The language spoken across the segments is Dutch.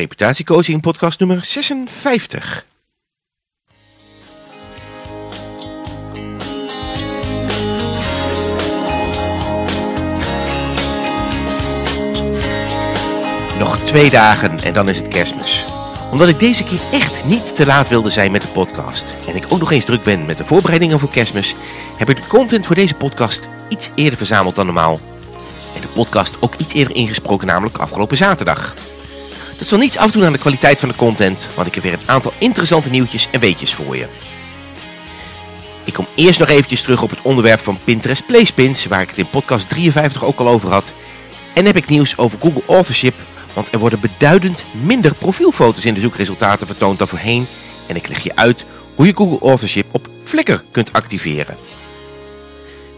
Reputatiecoaching podcast nummer 56. Nog twee dagen en dan is het kerstmis. Omdat ik deze keer echt niet te laat wilde zijn met de podcast en ik ook nog eens druk ben met de voorbereidingen voor kerstmis, heb ik de content voor deze podcast iets eerder verzameld dan normaal. En de podcast ook iets eerder ingesproken, namelijk afgelopen zaterdag. Dat zal niets afdoen aan de kwaliteit van de content, want ik heb weer een aantal interessante nieuwtjes en weetjes voor je. Ik kom eerst nog eventjes terug op het onderwerp van Pinterest Placepins, waar ik het in podcast 53 ook al over had. En heb ik nieuws over Google Authorship, want er worden beduidend minder profielfoto's in de zoekresultaten vertoond dan voorheen. En ik leg je uit hoe je Google Authorship op Flickr kunt activeren.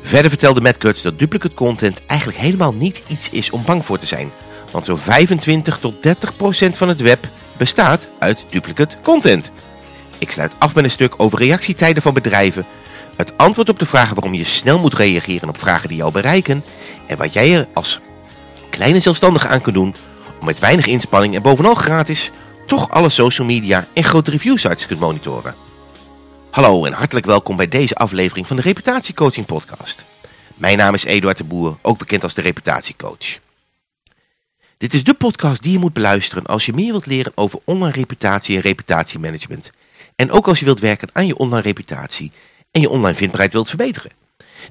Verder vertelde Matt Cutts dat duplicate content eigenlijk helemaal niet iets is om bang voor te zijn. Want zo'n 25 tot 30 procent van het web bestaat uit duplicate content. Ik sluit af met een stuk over reactietijden van bedrijven, het antwoord op de vragen waarom je snel moet reageren op vragen die jou bereiken en wat jij er als kleine zelfstandige aan kunt doen om met weinig inspanning en bovenal gratis toch alle social media en grote review sites kunt monitoren. Hallo en hartelijk welkom bij deze aflevering van de Reputatiecoaching podcast. Mijn naam is Eduard de Boer, ook bekend als de Reputatiecoach. Dit is de podcast die je moet beluisteren als je meer wilt leren over online reputatie en reputatiemanagement. En ook als je wilt werken aan je online reputatie en je online vindbaarheid wilt verbeteren.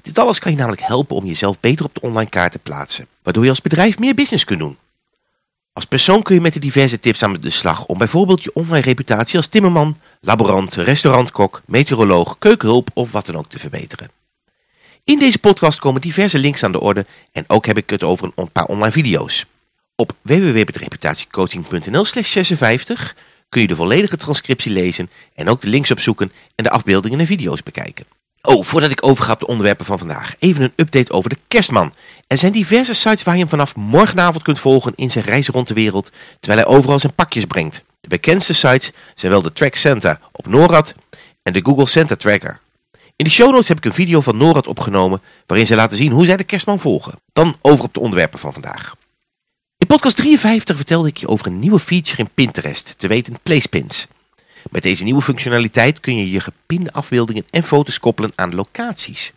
Dit alles kan je namelijk helpen om jezelf beter op de online kaart te plaatsen, waardoor je als bedrijf meer business kunt doen. Als persoon kun je met de diverse tips aan de slag om bijvoorbeeld je online reputatie als timmerman, laborant, restaurantkok, meteoroloog, keukenhulp of wat dan ook te verbeteren. In deze podcast komen diverse links aan de orde en ook heb ik het over een paar online video's. Op www.reputatiecoaching.nl slash 56 kun je de volledige transcriptie lezen en ook de links opzoeken en de afbeeldingen en video's bekijken. Oh, voordat ik overga op de onderwerpen van vandaag, even een update over de kerstman. Er zijn diverse sites waar je hem vanaf morgenavond kunt volgen in zijn reis rond de wereld, terwijl hij overal zijn pakjes brengt. De bekendste sites zijn wel de Track Center op NORAD en de Google Center Tracker. In de show notes heb ik een video van NORAD opgenomen waarin zij laten zien hoe zij de kerstman volgen. Dan over op de onderwerpen van vandaag. Podcast 53 vertelde ik je over een nieuwe feature in Pinterest, te weten Placepins. Met deze nieuwe functionaliteit kun je je gepinde afbeeldingen en foto's koppelen aan locaties.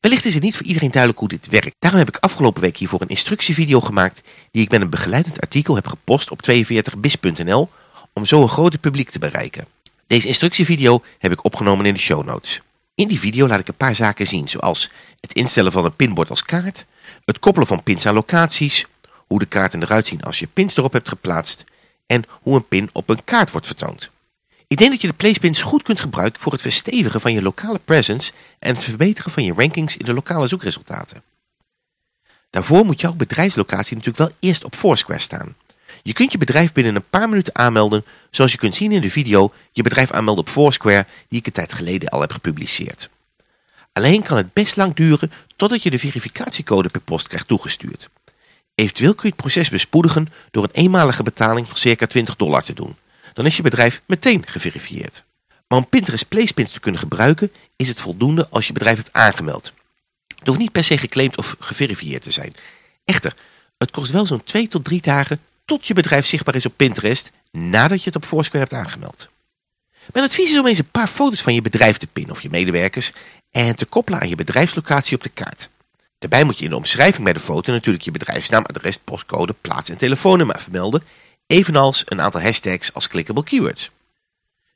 Wellicht is het niet voor iedereen duidelijk hoe dit werkt. Daarom heb ik afgelopen week hiervoor een instructievideo gemaakt die ik met een begeleidend artikel heb gepost op 42bis.nl om zo een groter publiek te bereiken. Deze instructievideo heb ik opgenomen in de show notes. In die video laat ik een paar zaken zien zoals het instellen van een pinbord als kaart, het koppelen van pins aan locaties, hoe de kaarten eruit zien als je pins erop hebt geplaatst en hoe een pin op een kaart wordt vertoond. Ik denk dat je de placepins goed kunt gebruiken voor het verstevigen van je lokale presence en het verbeteren van je rankings in de lokale zoekresultaten. Daarvoor moet jouw bedrijfslocatie natuurlijk wel eerst op Foursquare staan. Je kunt je bedrijf binnen een paar minuten aanmelden, zoals je kunt zien in de video je bedrijf aanmelden op Foursquare die ik een tijd geleden al heb gepubliceerd. Alleen kan het best lang duren totdat je de verificatiecode per post krijgt toegestuurd. Eventueel kun je het proces bespoedigen door een eenmalige betaling van circa 20 dollar te doen dan is je bedrijf meteen geverifieerd. Maar om Pinterest Placepins te kunnen gebruiken is het voldoende als je bedrijf hebt aangemeld. Het hoeft niet per se geclaimd of geverifieerd te zijn. Echter, het kost wel zo'n 2 tot 3 dagen tot je bedrijf zichtbaar is op Pinterest nadat je het op Foursquare hebt aangemeld. Mijn advies is om eens een paar foto's van je bedrijf te pinnen of je medewerkers en te koppelen aan je bedrijfslocatie op de kaart. Daarbij moet je in de omschrijving bij de foto natuurlijk je bedrijfsnaam, adres, postcode, plaats en telefoonnummer vermelden evenals een aantal hashtags als clickable keywords.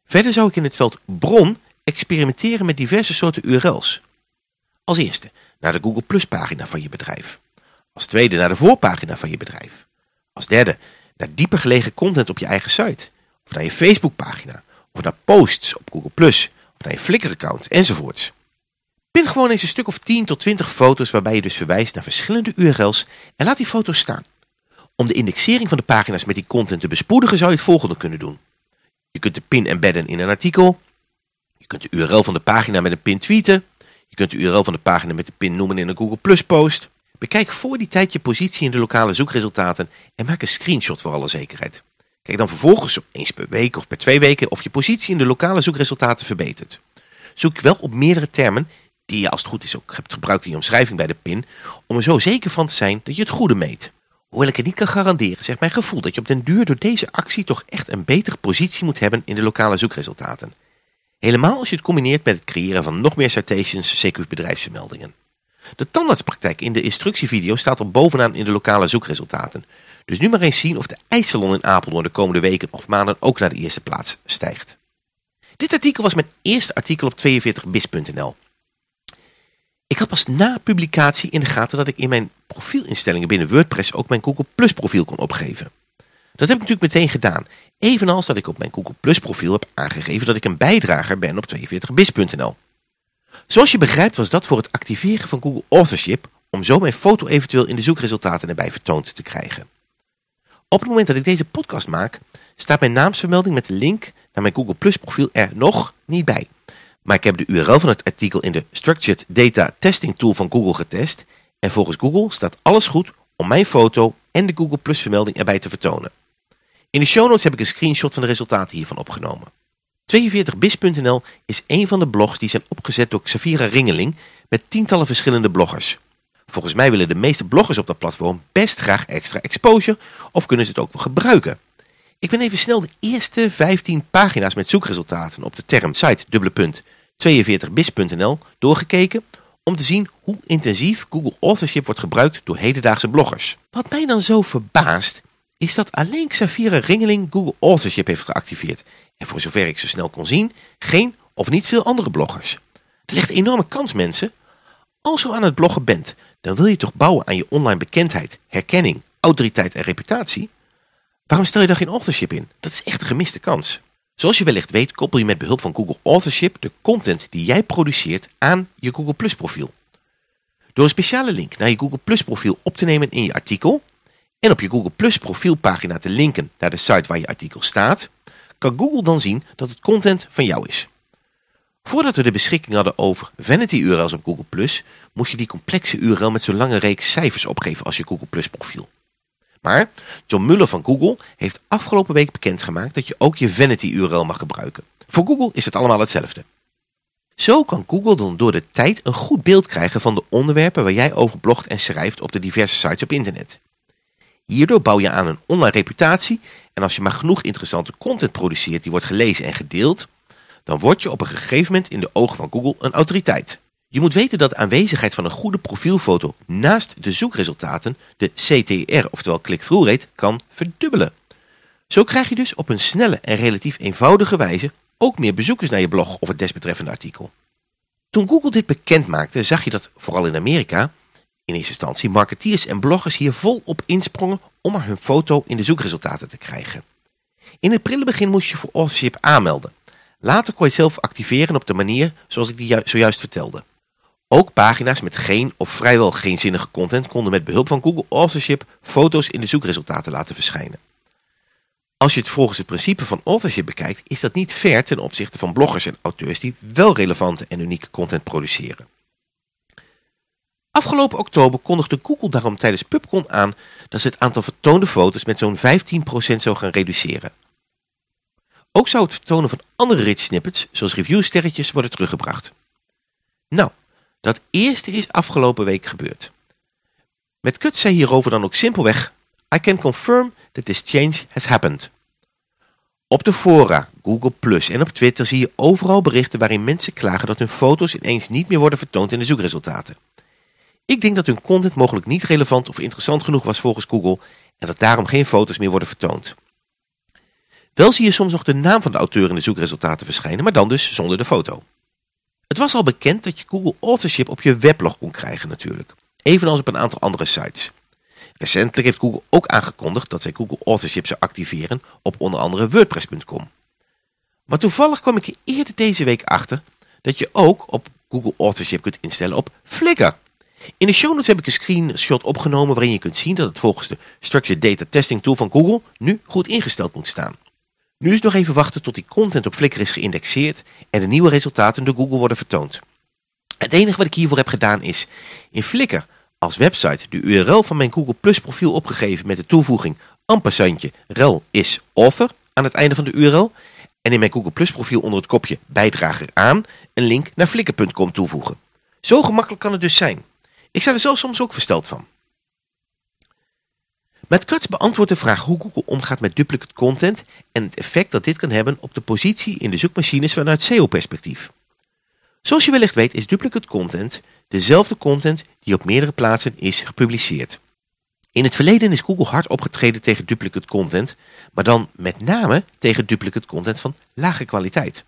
Verder zou ik in het veld bron experimenteren met diverse soorten URL's. Als eerste naar de Google Plus pagina van je bedrijf. Als tweede naar de voorpagina van je bedrijf. Als derde naar dieper gelegen content op je eigen site. Of naar je Facebook pagina. Of naar posts op Google Plus. Of naar je Flickr account enzovoorts. Pin gewoon eens een stuk of 10 tot 20 foto's waarbij je dus verwijst naar verschillende URL's en laat die foto's staan. Om de indexering van de pagina's met die content te bespoedigen zou je het volgende kunnen doen. Je kunt de pin embedden in een artikel. Je kunt de URL van de pagina met een pin tweeten. Je kunt de URL van de pagina met de pin noemen in een Google Plus post. Bekijk voor die tijd je positie in de lokale zoekresultaten en maak een screenshot voor alle zekerheid. Kijk dan vervolgens eens per week of per twee weken of je positie in de lokale zoekresultaten verbetert. Zoek wel op meerdere termen die je als het goed is ook hebt gebruikt in je omschrijving bij de pin, om er zo zeker van te zijn dat je het goede meet. Hoewel ik het niet kan garanderen, zegt mijn gevoel dat je op den duur door deze actie toch echt een betere positie moet hebben in de lokale zoekresultaten. Helemaal als je het combineert met het creëren van nog meer citations, CQ bedrijfsvermeldingen. De tandartspraktijk in de instructievideo staat er bovenaan in de lokale zoekresultaten. Dus nu maar eens zien of de ijssalon in Apeldoorn de komende weken of maanden ook naar de eerste plaats stijgt. Dit artikel was mijn eerste artikel op 42bis.nl. Ik had pas na publicatie in de gaten dat ik in mijn profielinstellingen binnen WordPress ook mijn Google Plus profiel kon opgeven. Dat heb ik natuurlijk meteen gedaan, evenals dat ik op mijn Google Plus profiel heb aangegeven dat ik een bijdrager ben op 42bis.nl. Zoals je begrijpt was dat voor het activeren van Google Authorship om zo mijn foto eventueel in de zoekresultaten erbij vertoond te krijgen. Op het moment dat ik deze podcast maak, staat mijn naamsvermelding met de link naar mijn Google Plus profiel er nog niet bij. Maar ik heb de URL van het artikel in de Structured Data Testing Tool van Google getest en volgens Google staat alles goed om mijn foto en de Google Plus vermelding erbij te vertonen. In de show notes heb ik een screenshot van de resultaten hiervan opgenomen. 42bis.nl is een van de blogs die zijn opgezet door Xavira Ringeling met tientallen verschillende bloggers. Volgens mij willen de meeste bloggers op dat platform best graag extra exposure of kunnen ze het ook wel gebruiken. Ik ben even snel de eerste 15 pagina's met zoekresultaten op de term site 42bis.nl doorgekeken om te zien hoe intensief Google Authorship wordt gebruikt door hedendaagse bloggers. Wat mij dan zo verbaast is dat alleen Xavira Ringeling Google Authorship heeft geactiveerd en voor zover ik zo snel kon zien, geen of niet veel andere bloggers. Er ligt een enorme kans mensen. Als je aan het bloggen bent, dan wil je toch bouwen aan je online bekendheid, herkenning, autoriteit en reputatie? Waarom stel je daar geen authorship in? Dat is echt een gemiste kans. Zoals je wellicht weet koppel je met behulp van Google Authorship de content die jij produceert aan je Google Plus profiel. Door een speciale link naar je Google Plus profiel op te nemen in je artikel en op je Google Plus profielpagina te linken naar de site waar je artikel staat, kan Google dan zien dat het content van jou is. Voordat we de beschikking hadden over vanity URL's op Google Plus, moest je die complexe URL met zo'n lange reeks cijfers opgeven als je Google Plus profiel. Maar John Muller van Google heeft afgelopen week bekendgemaakt dat je ook je vanity URL mag gebruiken. Voor Google is het allemaal hetzelfde. Zo kan Google dan door de tijd een goed beeld krijgen van de onderwerpen waar jij over blogt en schrijft op de diverse sites op internet. Hierdoor bouw je aan een online reputatie en als je maar genoeg interessante content produceert die wordt gelezen en gedeeld, dan word je op een gegeven moment in de ogen van Google een autoriteit. Je moet weten dat de aanwezigheid van een goede profielfoto naast de zoekresultaten de CTR, oftewel click-through rate, kan verdubbelen. Zo krijg je dus op een snelle en relatief eenvoudige wijze ook meer bezoekers naar je blog of het desbetreffende artikel. Toen Google dit bekend maakte, zag je dat vooral in Amerika in eerste instantie marketeers en bloggers hier volop insprongen om er hun foto in de zoekresultaten te krijgen. In het prille begin moest je voor authorship aanmelden. Later kon je het zelf activeren op de manier zoals ik die zojuist vertelde. Ook pagina's met geen of vrijwel geen zinnige content konden met behulp van Google Authorship foto's in de zoekresultaten laten verschijnen. Als je het volgens het principe van authorship bekijkt, is dat niet ver ten opzichte van bloggers en auteurs die wel relevante en unieke content produceren. Afgelopen oktober kondigde Google daarom tijdens PubCon aan dat ze het aantal vertoonde foto's met zo'n 15% zou gaan reduceren. Ook zou het vertonen van andere rich snippets, zoals reviewsterretjes, worden teruggebracht. Nou, dat eerste is afgelopen week gebeurd. Met Kut zei hierover dan ook simpelweg, I can confirm that this change has happened. Op de fora, Google Plus en op Twitter zie je overal berichten waarin mensen klagen dat hun foto's ineens niet meer worden vertoond in de zoekresultaten. Ik denk dat hun content mogelijk niet relevant of interessant genoeg was volgens Google en dat daarom geen foto's meer worden vertoond. Wel zie je soms nog de naam van de auteur in de zoekresultaten verschijnen, maar dan dus zonder de foto. Het was al bekend dat je Google Authorship op je weblog kon krijgen natuurlijk, evenals op een aantal andere sites. Recentelijk heeft Google ook aangekondigd dat zij Google Authorship zou activeren op onder andere WordPress.com. Maar toevallig kwam ik er eerder deze week achter dat je ook op Google Authorship kunt instellen op Flickr. In de show notes heb ik een screenshot opgenomen waarin je kunt zien dat het volgens de Structured Data Testing Tool van Google nu goed ingesteld moet staan. Nu is nog even wachten tot die content op Flickr is geïndexeerd en de nieuwe resultaten door Google worden vertoond. Het enige wat ik hiervoor heb gedaan is in Flickr als website de URL van mijn Google Plus profiel opgegeven met de toevoeging ampersandje rel is author aan het einde van de URL en in mijn Google Plus profiel onder het kopje bijdrager aan een link naar flickr.com toevoegen. Zo gemakkelijk kan het dus zijn. Ik sta er zelf soms ook versteld van. Met Cuts beantwoordt de vraag hoe Google omgaat met duplicate content en het effect dat dit kan hebben op de positie in de zoekmachines vanuit SEO-perspectief. Zoals je wellicht weet is duplicate content dezelfde content die op meerdere plaatsen is gepubliceerd. In het verleden is Google hard opgetreden tegen duplicate content, maar dan met name tegen duplicate content van lage kwaliteit.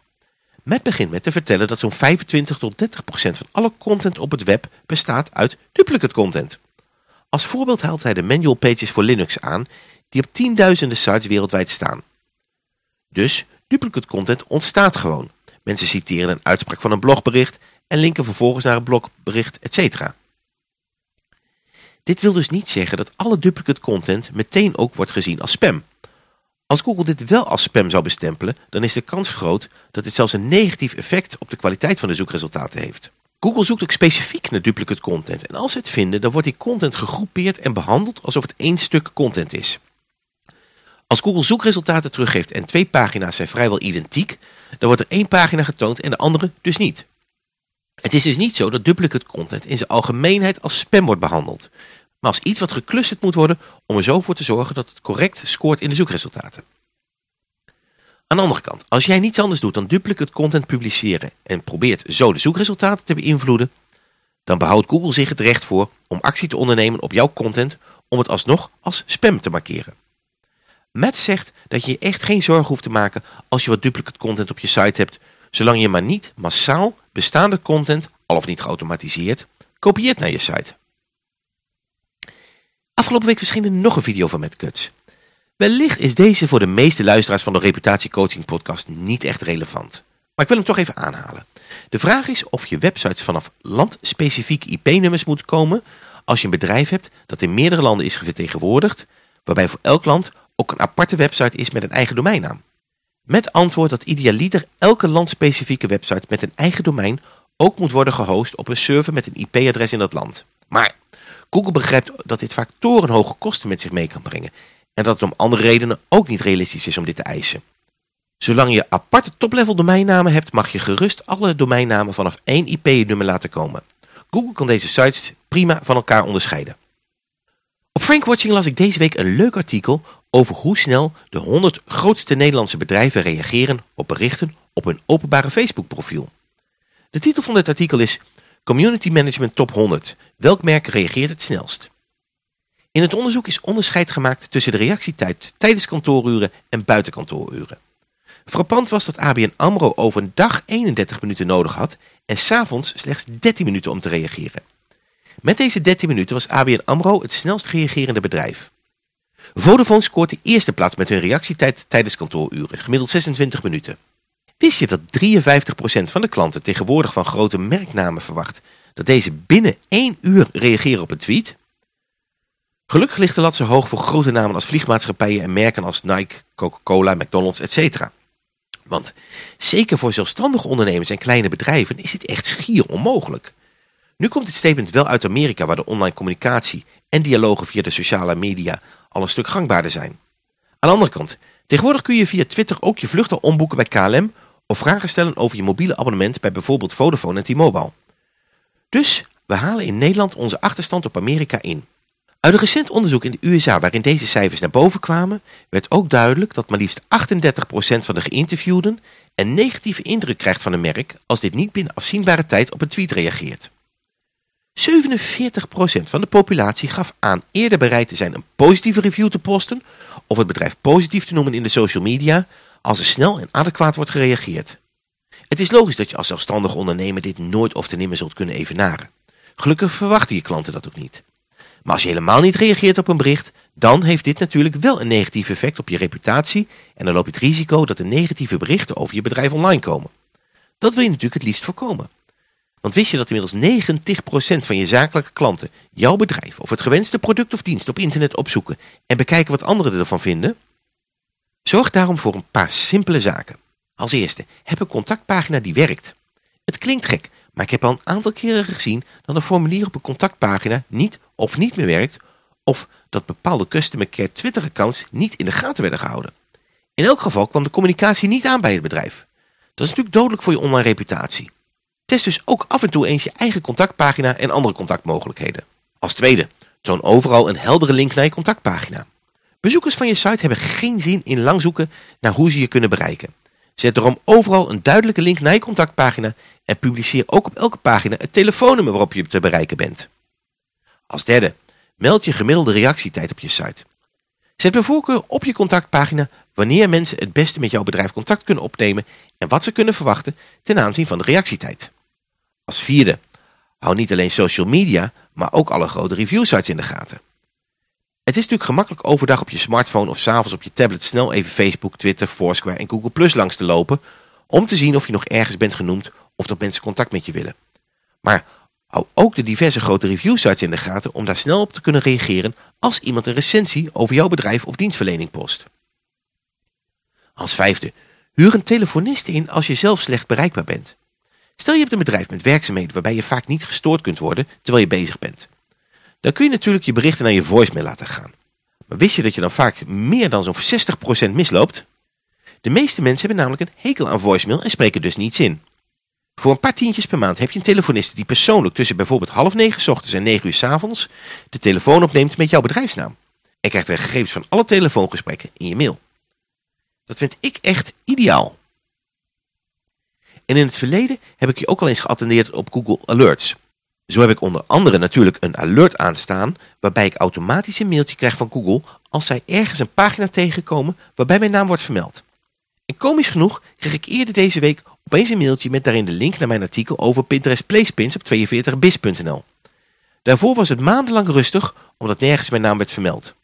Met begint met te vertellen dat zo'n 25 tot 30 procent van alle content op het web bestaat uit duplicate content. Als voorbeeld haalt hij de manual pages voor Linux aan, die op tienduizenden sites wereldwijd staan. Dus duplicate content ontstaat gewoon. Mensen citeren een uitspraak van een blogbericht en linken vervolgens naar een blogbericht, etc. Dit wil dus niet zeggen dat alle duplicate content meteen ook wordt gezien als spam. Als Google dit wel als spam zou bestempelen, dan is de kans groot dat dit zelfs een negatief effect op de kwaliteit van de zoekresultaten heeft. Google zoekt ook specifiek naar duplicate content en als ze het vinden, dan wordt die content gegroepeerd en behandeld alsof het één stuk content is. Als Google zoekresultaten teruggeeft en twee pagina's zijn vrijwel identiek, dan wordt er één pagina getoond en de andere dus niet. Het is dus niet zo dat duplicate content in zijn algemeenheid als spam wordt behandeld, maar als iets wat geclusterd moet worden om er zo voor te zorgen dat het correct scoort in de zoekresultaten. Aan de andere kant, als jij niets anders doet dan duplicate content publiceren en probeert zo de zoekresultaten te beïnvloeden, dan behoudt Google zich het recht voor om actie te ondernemen op jouw content om het alsnog als spam te markeren. Matt zegt dat je je echt geen zorgen hoeft te maken als je wat duplicate content op je site hebt, zolang je maar niet massaal bestaande content, al of niet geautomatiseerd, kopieert naar je site. Afgelopen week verscheen er nog een video van Matt Cuts. Wellicht is deze voor de meeste luisteraars van de Reputatiecoaching podcast niet echt relevant. Maar ik wil hem toch even aanhalen. De vraag is of je websites vanaf landspecifieke IP-nummers moet komen als je een bedrijf hebt dat in meerdere landen is vertegenwoordigd, waarbij voor elk land ook een aparte website is met een eigen domeinnaam. Met antwoord dat idealiter elke landspecifieke website met een eigen domein ook moet worden gehost op een server met een IP-adres in dat land. Maar Google begrijpt dat dit vaak torenhoge kosten met zich mee kan brengen en dat het om andere redenen ook niet realistisch is om dit te eisen. Zolang je aparte top-level domeinnamen hebt, mag je gerust alle domeinnamen vanaf één IP-nummer laten komen. Google kan deze sites prima van elkaar onderscheiden. Op Frankwatching las ik deze week een leuk artikel over hoe snel de 100 grootste Nederlandse bedrijven reageren op berichten op hun openbare Facebook profiel. De titel van dit artikel is Community Management Top 100. Welk merk reageert het snelst? In het onderzoek is onderscheid gemaakt tussen de reactietijd tijdens kantooruren en buiten kantooruren. Frappant was dat ABN AMRO over een dag 31 minuten nodig had en s'avonds slechts 13 minuten om te reageren. Met deze 13 minuten was ABN AMRO het snelst reagerende bedrijf. Vodafone scoort de eerste plaats met hun reactietijd tijdens kantooruren, gemiddeld 26 minuten. Wist je dat 53% van de klanten tegenwoordig van grote merknamen verwacht dat deze binnen 1 uur reageren op een tweet? Gelukkig ligt de lat zo hoog voor grote namen als vliegmaatschappijen en merken als Nike, Coca-Cola, McDonald's, etc. Want zeker voor zelfstandige ondernemers en kleine bedrijven is dit echt schier onmogelijk. Nu komt dit statement wel uit Amerika waar de online communicatie en dialogen via de sociale media al een stuk gangbaarder zijn. Aan de andere kant, tegenwoordig kun je via Twitter ook je vlucht al omboeken bij KLM of vragen stellen over je mobiele abonnement bij bijvoorbeeld Vodafone en T-Mobile. Dus we halen in Nederland onze achterstand op Amerika in. Uit een recent onderzoek in de USA waarin deze cijfers naar boven kwamen, werd ook duidelijk dat maar liefst 38% van de geïnterviewden een negatieve indruk krijgt van een merk als dit niet binnen afzienbare tijd op een tweet reageert. 47% van de populatie gaf aan eerder bereid te zijn een positieve review te posten of het bedrijf positief te noemen in de social media als er snel en adequaat wordt gereageerd. Het is logisch dat je als zelfstandig ondernemer dit nooit of te nimmer zult kunnen evenaren. Gelukkig verwachten je klanten dat ook niet. Maar als je helemaal niet reageert op een bericht, dan heeft dit natuurlijk wel een negatief effect op je reputatie en dan loop je het risico dat er negatieve berichten over je bedrijf online komen. Dat wil je natuurlijk het liefst voorkomen. Want wist je dat inmiddels 90% van je zakelijke klanten jouw bedrijf of het gewenste product of dienst op internet opzoeken en bekijken wat anderen ervan vinden? Zorg daarom voor een paar simpele zaken. Als eerste, heb een contactpagina die werkt. Het klinkt gek, maar ik heb al een aantal keren gezien dat een formulier op een contactpagina niet of niet meer werkt of dat bepaalde customer care Twitter accounts niet in de gaten werden gehouden. In elk geval kwam de communicatie niet aan bij het bedrijf. Dat is natuurlijk dodelijk voor je online reputatie. Test dus ook af en toe eens je eigen contactpagina en andere contactmogelijkheden. Als tweede, toon overal een heldere link naar je contactpagina. Bezoekers van je site hebben geen zin in lang zoeken naar hoe ze je kunnen bereiken. Zet daarom overal een duidelijke link naar je contactpagina en publiceer ook op elke pagina het telefoonnummer waarop je te bereiken bent. Als derde, meld je gemiddelde reactietijd op je site. Zet bij voorkeur op je contactpagina wanneer mensen het beste met jouw bedrijf contact kunnen opnemen en wat ze kunnen verwachten ten aanzien van de reactietijd. Als vierde, hou niet alleen social media, maar ook alle grote reviewsites in de gaten. Het is natuurlijk gemakkelijk overdag op je smartphone of s'avonds op je tablet snel even Facebook, Twitter, Foursquare en Google Plus langs te lopen om te zien of je nog ergens bent genoemd of dat mensen contact met je willen. Maar hou ook de diverse grote reviewsites in de gaten om daar snel op te kunnen reageren als iemand een recensie over jouw bedrijf of dienstverlening post. Als vijfde, huur een telefoniste in als je zelf slecht bereikbaar bent. Stel je hebt een bedrijf met werkzaamheden waarbij je vaak niet gestoord kunt worden terwijl je bezig bent. Dan kun je natuurlijk je berichten naar je voicemail laten gaan. Maar wist je dat je dan vaak meer dan zo'n 60% misloopt? De meeste mensen hebben namelijk een hekel aan voicemail en spreken dus niets in. Voor een paar tientjes per maand heb je een telefoniste die persoonlijk tussen bijvoorbeeld half negen s ochtends en negen uur s avonds de telefoon opneemt met jouw bedrijfsnaam. En krijgt de gegevens van alle telefoongesprekken in je mail. Dat vind ik echt ideaal. En in het verleden heb ik je ook al eens geattendeerd op Google Alerts. Zo heb ik onder andere natuurlijk een alert aanstaan waarbij ik automatisch een mailtje krijg van Google als zij ergens een pagina tegenkomen waarbij mijn naam wordt vermeld. En komisch genoeg kreeg ik eerder deze week opeens een mailtje met daarin de link naar mijn artikel over Pinterest Placepins op 42bis.nl. Daarvoor was het maandenlang rustig omdat nergens mijn naam werd vermeld.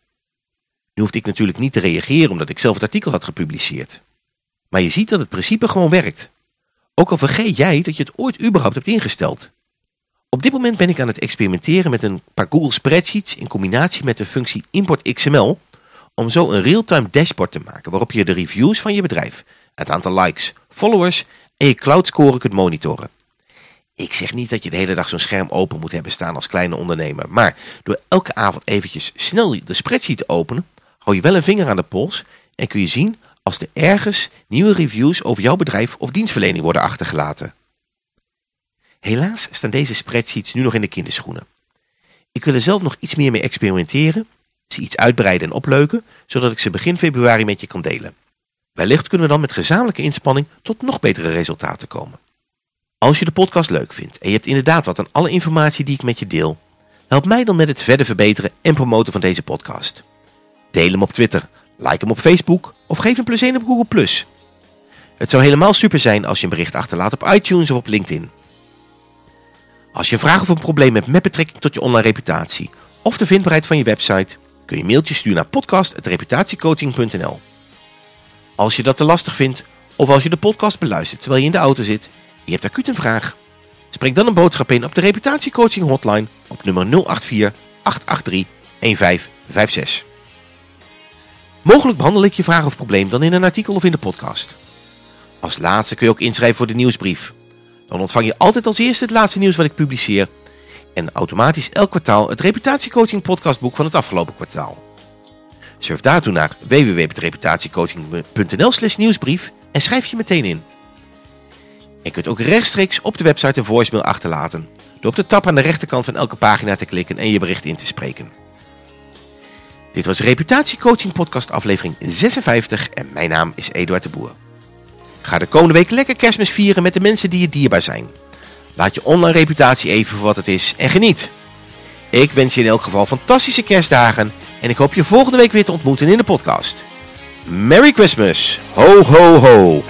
Nu hoefde ik natuurlijk niet te reageren omdat ik zelf het artikel had gepubliceerd. Maar je ziet dat het principe gewoon werkt. Ook al vergeet jij dat je het ooit überhaupt hebt ingesteld. Op dit moment ben ik aan het experimenteren met een paar Google Spreadsheets in combinatie met de functie Import XML om zo een real-time dashboard te maken waarop je de reviews van je bedrijf, het aantal likes, followers en je cloud score kunt monitoren. Ik zeg niet dat je de hele dag zo'n scherm open moet hebben staan als kleine ondernemer, maar door elke avond eventjes snel de spreadsheet te openen, hou je wel een vinger aan de pols en kun je zien als er ergens nieuwe reviews over jouw bedrijf of dienstverlening worden achtergelaten. Helaas staan deze spreadsheets nu nog in de kinderschoenen. Ik wil er zelf nog iets meer mee experimenteren, ze iets uitbreiden en opleuken, zodat ik ze begin februari met je kan delen. Wellicht kunnen we dan met gezamenlijke inspanning tot nog betere resultaten komen. Als je de podcast leuk vindt en je hebt inderdaad wat aan alle informatie die ik met je deel, help mij dan met het verder verbeteren en promoten van deze podcast. Deel hem op Twitter, like hem op Facebook of geef een plus 1 op Google+. Het zou helemaal super zijn als je een bericht achterlaat op iTunes of op LinkedIn. Als je een vraag of een probleem hebt met betrekking tot je online reputatie of de vindbaarheid van je website, kun je een mailtje sturen naar podcast.reputatiecoaching.nl. Als je dat te lastig vindt of als je de podcast beluistert terwijl je in de auto zit je hebt acuut een vraag, spreek dan een boodschap in op de reputatiecoaching hotline op nummer 084 883 1556. Mogelijk behandel ik je vraag of probleem dan in een artikel of in de podcast. Als laatste kun je ook inschrijven voor de nieuwsbrief. Dan ontvang je altijd als eerste het laatste nieuws wat ik publiceer. En automatisch elk kwartaal het reputatiecoaching podcastboek van het afgelopen kwartaal. Surf daartoe naar www.reputatiecoaching.nl slash nieuwsbrief en schrijf je meteen in. Je kunt ook rechtstreeks op de website een voicemail achterlaten. Door op de tab aan de rechterkant van elke pagina te klikken en je bericht in te spreken. Dit was Reputatiecoaching podcast aflevering 56 en mijn naam is Eduard de Boer. Ga de komende week lekker kerstmis vieren met de mensen die je dierbaar zijn. Laat je online reputatie even voor wat het is en geniet. Ik wens je in elk geval fantastische kerstdagen en ik hoop je volgende week weer te ontmoeten in de podcast. Merry Christmas! Ho ho ho!